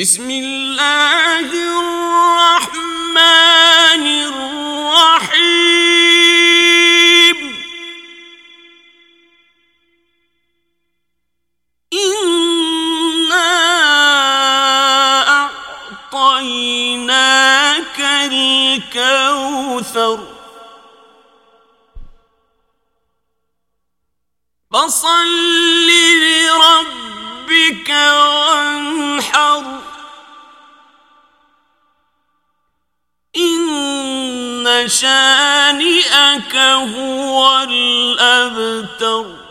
بسم اللہ الرحمن الرحیم انا اعطیناک الكوثر. فصل ان شانئك هو الابتر